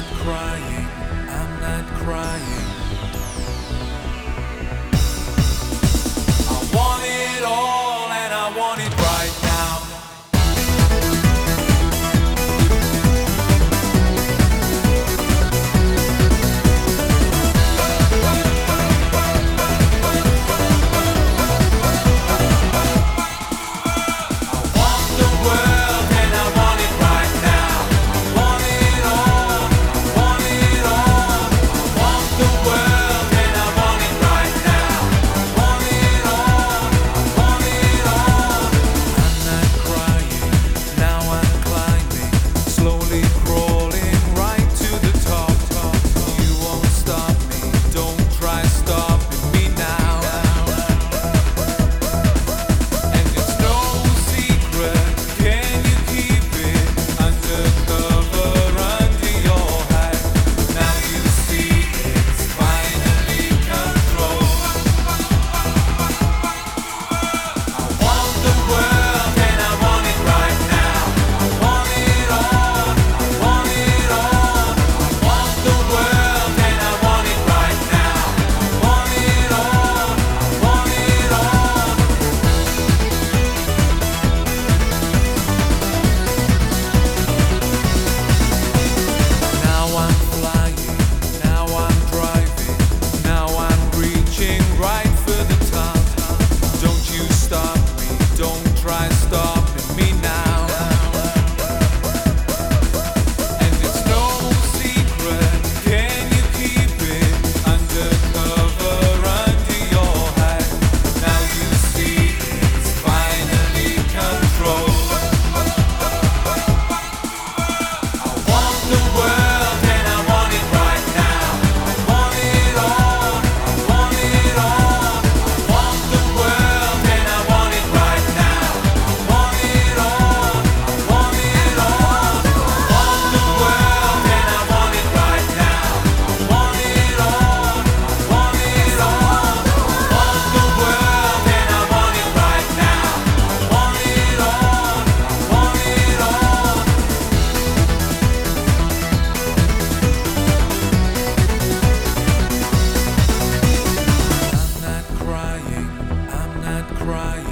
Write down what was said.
not crying, I'm not crying. Crying